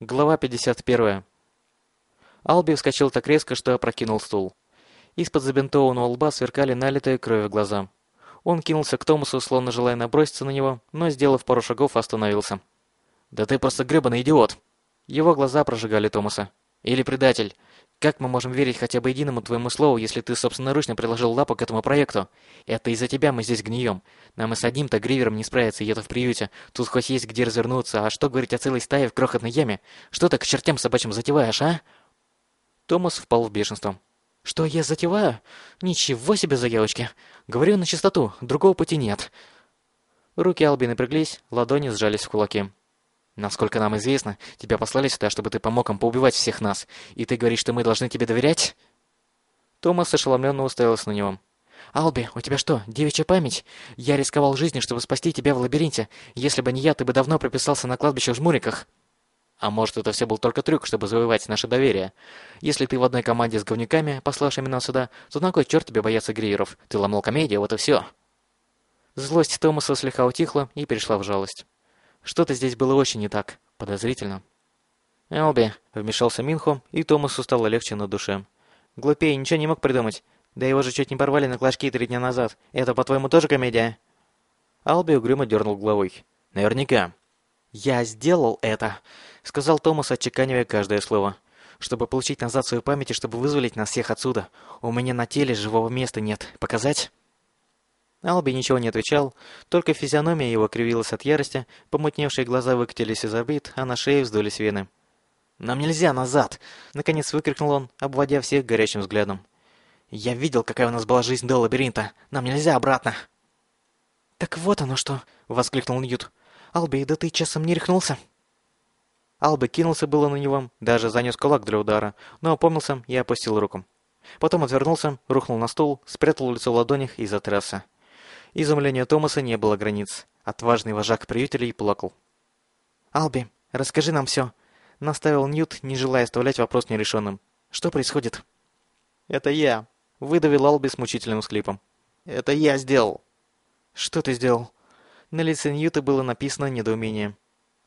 Глава 51. Алби вскочил так резко, что опрокинул стул. Из-под забинтованного лба сверкали налитые кровью глаза. Он кинулся к Томасу, словно желая наброситься на него, но, сделав пару шагов, остановился. «Да ты просто гребаный идиот!» Его глаза прожигали Томаса. «Или предатель. Как мы можем верить хотя бы единому твоему слову, если ты собственноручно приложил лапу к этому проекту? Это из-за тебя мы здесь гнием. Нам и с одним-то гривером не справиться, и это в приюте. Тут хоть есть где развернуться, а что говорить о целой стае в крохотной яме? Что ты к чертям собачьим затеваешь, а?» Томас впал в бешенство. «Что я затеваю? Ничего себе заявочки! Говорю на чистоту, другого пути нет!» Руки Алби напряглись, ладони сжались в кулаки. Насколько нам известно, тебя послали сюда, чтобы ты помог им поубивать всех нас. И ты говоришь, что мы должны тебе доверять?» Томас ошеломленно уставился на него. «Алби, у тебя что, девичья память? Я рисковал жизнью, чтобы спасти тебя в лабиринте. Если бы не я, ты бы давно прописался на кладбище в Жмуриках». А может, это все был только трюк, чтобы завоевать наше доверие? Если ты в одной команде с говнюками, пославшими нас сюда, то на кой черт тебе бояться гриеров? Ты ломал комедию, вот и все. Злость Томаса слегка утихла и перешла в жалость. Что-то здесь было очень не так. Подозрительно. «Элби», — вмешался Минхо, и Томасу стало легче на душе. «Глупее ничего не мог придумать. Да его же чуть не порвали на клашки три дня назад. Это, по-твоему, тоже комедия?» Алби угрюмо дернул головой. «Наверняка». «Я сделал это», — сказал Томас, отчеканивая каждое слово. «Чтобы получить назад свою память и чтобы вызволить нас всех отсюда. У меня на теле живого места нет. Показать?» Алби ничего не отвечал, только физиономия его кривилась от ярости, помутневшие глаза выкатились из орбит, а на шее вздулись вены. «Нам нельзя назад!» — наконец выкрикнул он, обводя всех горячим взглядом. «Я видел, какая у нас была жизнь до лабиринта. Нам нельзя обратно!» «Так вот оно что!» — воскликнул Ньют. «Алби, да ты часом не рехнулся?» Алби кинулся было на него, даже занес кулак для удара, но опомнился и опустил руку. Потом отвернулся, рухнул на стул, спрятал лицо в ладонях и затрясся. Изумлению Томаса не было границ. Отважный вожак приютелей плакал. «Алби, расскажи нам все», — наставил Ньют, не желая оставлять вопрос нерешенным. «Что происходит?» «Это я», — выдавил Алби с мучительным склипом. «Это я сделал». «Что ты сделал?» На лице Ньюта было написано недоумение.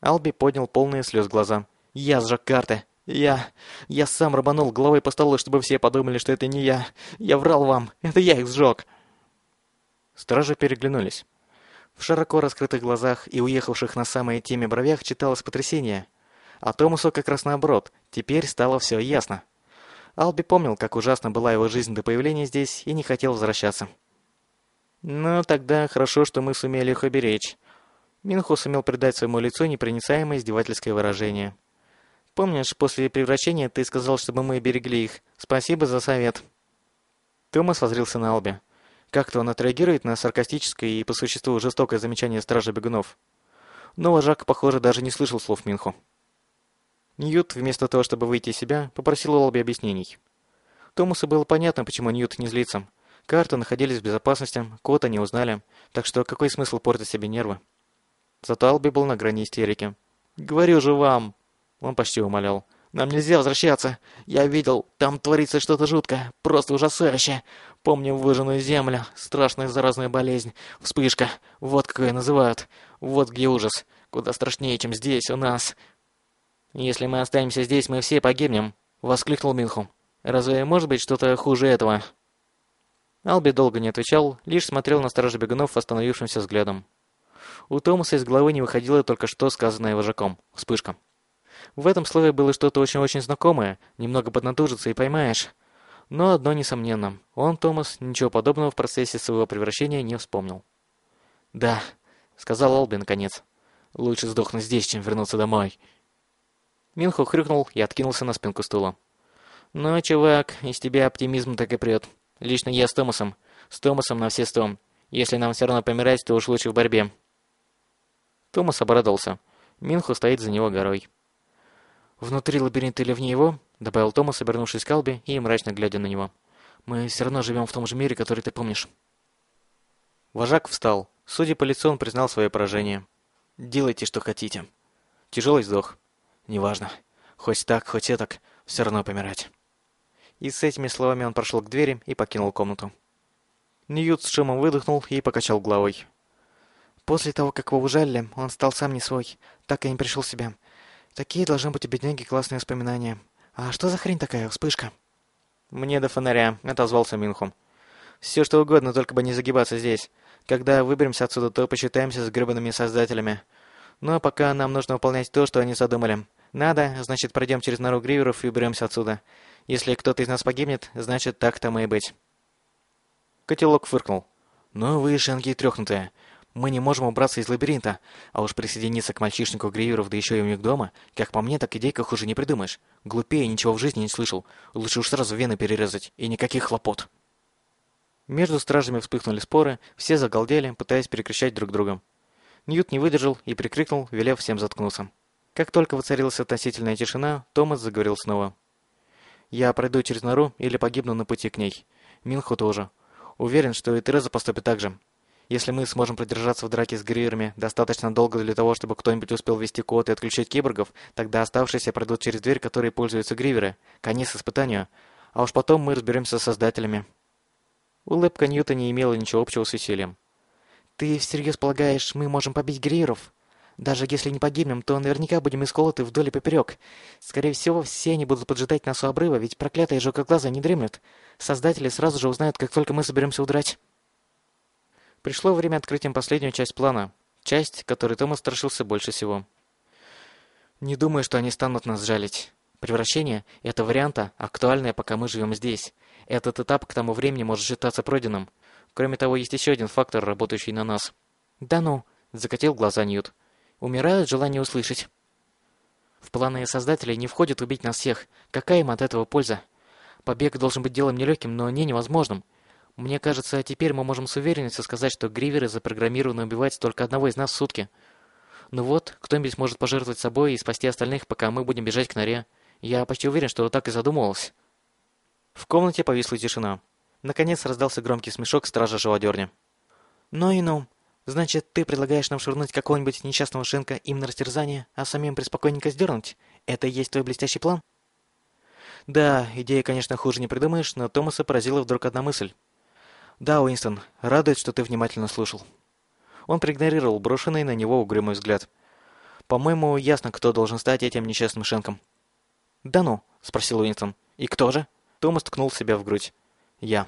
Алби поднял полные слез глаза. «Я сжег карты. Я... Я сам рабанул головой по столу, чтобы все подумали, что это не я. Я врал вам. Это я их сжег». Стражи переглянулись. В широко раскрытых глазах и уехавших на самые теме бровях читалось потрясение. А Томасу как раз наоборот, теперь стало все ясно. Алби помнил, как ужасно была его жизнь до появления здесь и не хотел возвращаться. «Ну, тогда хорошо, что мы сумели их оберечь». Минху сумел придать своему лицу непроницаемое издевательское выражение. «Помнишь, после превращения ты сказал, чтобы мы берегли их? Спасибо за совет». Томас возрился на Алби. Как-то он отреагирует на саркастическое и по существу жестокое замечание стража бегунов. Но вожак, похоже, даже не слышал слов Минху. Ньют, вместо того, чтобы выйти из себя, попросил у Олби объяснений. Томасу было понятно, почему Ньют не злится. Карты находились в безопасности, кота не узнали, так что какой смысл портить себе нервы? Зато Алби был на грани истерики. «Говорю же вам!» Он почти умолял. Нам нельзя возвращаться. Я видел, там творится что-то жуткое, просто ужасающее. Помню выжженную землю, страшная заразная болезнь, вспышка. Вот как ее называют. Вот где ужас. Куда страшнее, чем здесь, у нас. Если мы останемся здесь, мы все погибнем, воскликнул Минху. Разве может быть что-то хуже этого? Алби долго не отвечал, лишь смотрел на стража бегунов остановившимся взглядом. У Томаса из головы не выходило только что сказанное вожаком. Вспышка. В этом слове было что-то очень-очень знакомое, немного поднатужиться и поймаешь. Но одно несомненно, он, Томас, ничего подобного в процессе своего превращения не вспомнил. «Да», — сказал Алби наконец, — «лучше сдохнуть здесь, чем вернуться домой». Минхо хрюкнул и откинулся на спинку стула. «Ну, чувак, из тебя оптимизм так и прет. Лично я с Томасом. С Томасом на все сто. Если нам все равно помирать, то уж лучше в борьбе». Томас обрадовался. Минхо стоит за него горой. «Внутри лабиринта или вне его?» — добавил Томас, обернувшись к Алби и мрачно глядя на него. «Мы все равно живем в том же мире, который ты помнишь». Вожак встал. Судя по лицу, он признал свое поражение. «Делайте, что хотите». Тяжелый вздох. «Неважно. Хоть так, хоть этак, все равно помирать». И с этими словами он прошел к двери и покинул комнату. Ньют с шумом выдохнул и покачал головой. После того, как его ужалили, он стал сам не свой, так и не пришел в себя. Такие должны быть у бедняги классные воспоминания. А что за хрень такая, вспышка? «Мне до фонаря», — отозвался Минху. «Все что угодно, только бы не загибаться здесь. Когда выберемся отсюда, то посчитаемся с гребаными создателями. А пока нам нужно выполнять то, что они задумали. Надо, значит, пройдем через нору гриверов и уберемся отсюда. Если кто-то из нас погибнет, значит, так тому и быть». Котелок фыркнул. «Ну вы, шенки трехнутые. Мы не можем убраться из лабиринта, а уж присоединиться к мальчишнику Гриверов, да еще и у них дома, как по мне, так идейка хуже не придумаешь. Глупее ничего в жизни не слышал. Лучше уж сразу вены перерезать, и никаких хлопот. Между стражами вспыхнули споры, все загалдели, пытаясь перекричать друг друга. Ньют не выдержал и прикрикнул, велев всем заткнуться. Как только воцарилась относительная тишина, Томас заговорил снова. «Я пройду через нору или погибну на пути к ней. Минху тоже. Уверен, что и Тереза поступит так же. Если мы сможем продержаться в драке с гриерами достаточно долго для того, чтобы кто-нибудь успел ввести код и отключить киборгов, тогда оставшиеся пройдут через дверь, которой пользуются гриверы. Конец испытанию. А уж потом мы разберемся с создателями. Улыбка Ньюта не имела ничего общего с весельем. «Ты всерьез полагаешь, мы можем побить гриеров? Даже если не погибнем, то наверняка будем исколоты вдоль и поперек. Скорее всего, все они будут поджидать нас у обрыва, ведь проклятые жёгоглазые не дремлют. Создатели сразу же узнают, как только мы соберемся удрать». Пришло время открыть им последнюю часть плана. Часть, которой Томас страшился больше всего. Не думаю, что они станут нас жалить. Превращение – это варианта, актуальная, пока мы живем здесь. Этот этап к тому времени может считаться пройденным. Кроме того, есть еще один фактор, работающий на нас. «Да ну!» – закатил глаза Ньют. «Умирают желание услышать». В планы создателей не входит убить нас всех. Какая им от этого польза? Побег должен быть делом нелегким, но не невозможным. Мне кажется, теперь мы можем с уверенностью сказать, что гриверы запрограммированы убивать только одного из нас в сутки. Ну вот, кто-нибудь может пожертвовать собой и спасти остальных, пока мы будем бежать к норе. Я почти уверен, что так и задумывалось. В комнате повисла тишина. Наконец раздался громкий смешок стража живодерни. «Ну и ну. Значит, ты предлагаешь нам швырнуть какого-нибудь несчастного шинка им на растерзание, а самим преспокойненько сдернуть? Это и есть твой блестящий план?» Да, идея, конечно, хуже не придумаешь, но Томаса поразила вдруг одна мысль. «Да, Уинстон, радует, что ты внимательно слушал». Он проигнорировал брошенный на него угрюмый взгляд. «По-моему, ясно, кто должен стать этим несчастным Шенком». «Да ну?» — спросил Уинстон. «И кто же?» Томас ткнул себя в грудь. «Я».